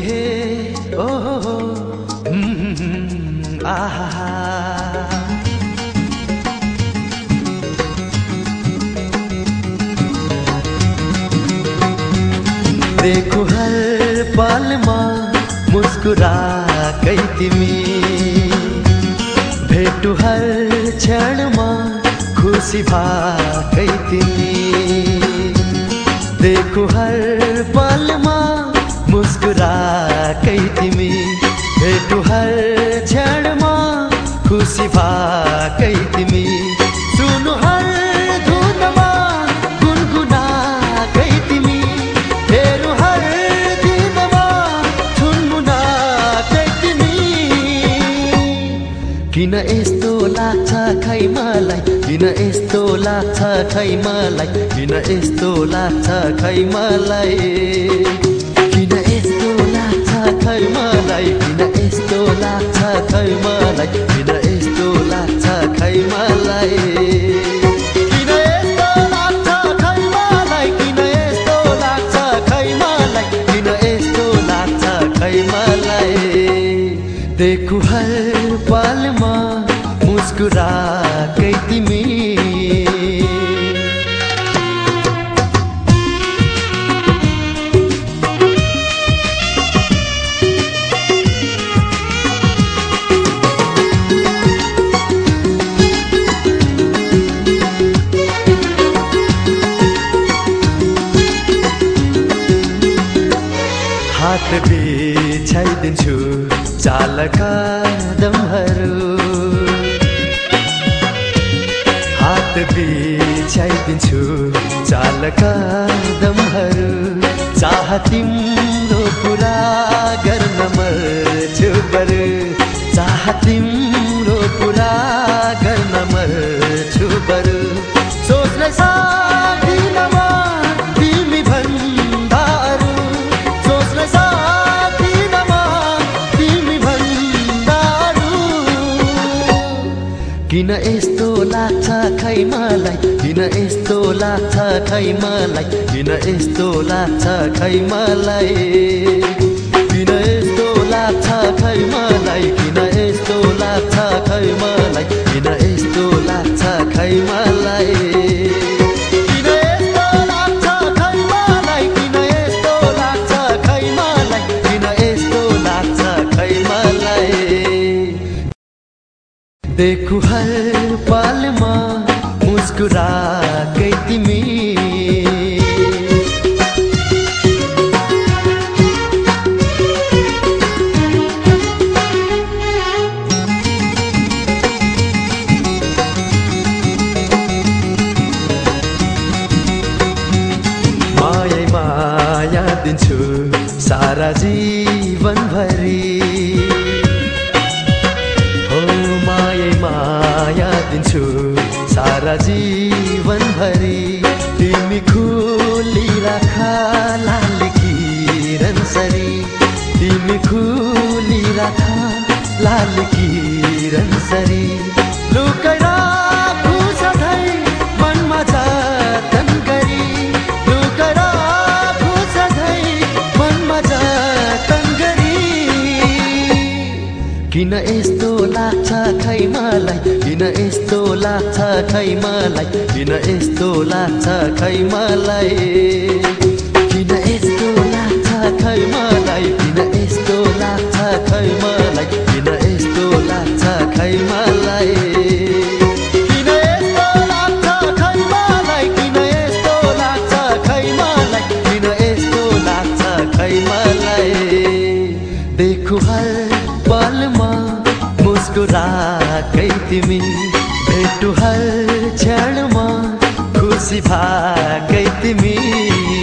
हे। ओ हो हो हम्म, आहा देखो हर पलमा मुस्कुराकै तिमी। भेटु हर क्षणमा खुसी भाकै तिमी। देखो हर पलमा मुस्कुराकै तिमी। भेटु हर क्षणमा खुसी भाकै तिमी। सुनु हर धुनमा गुनगुनाकै तिमी। हेरु हर दिनमा छुनमुनाकै तिमी। किन यस्तो लाग्छ खै मलाई? किन यस्तो लाग्छ खै मलाई? किन यस्तो लाग्छ खै मलाई? मलाई किन यस्तो लाग्छ खै मलाई किन यस्तो लाग्छ खै मलाई किन यस्तो लाग्छ खै मलाई किन यस्तो लाग्छ खै मलाई देखु हर पलमा मुस्कुराकै हात बिछाइदिन्छु चालका दमहरू हात बिछाइदिन्छु चालका दमहरू चाह तिम्रो पुरा गर्न मर्छु बरु। चाह तिम्रो पुरा गर्न यस्तो लाग्छ खै मलाई? किन यस्तो लाग्छ खै मलाई? किन यस्तो लाग्छ खै मलाई? देखु हर पलमा मुस्कुराकै तिमी। मायै माया दिन्छु सारा जीवनभरि। दिन्छु सारा जीवनभरि तिमी खुली राख लाल किरण सरी। तिमी खुली राख लाल किरण सरी। किन यस्तो लाग्छ खै मलाई? किन यस्तो लाग्छ खै मलाई? किन यस्तो लाग्छ खै मलाई? किन यस्तो लाग्छ खै मलाई? किन यस्तो लाग्छ खै मलाई? भेटु हर क्षणमा खुसी भाकै तिमी।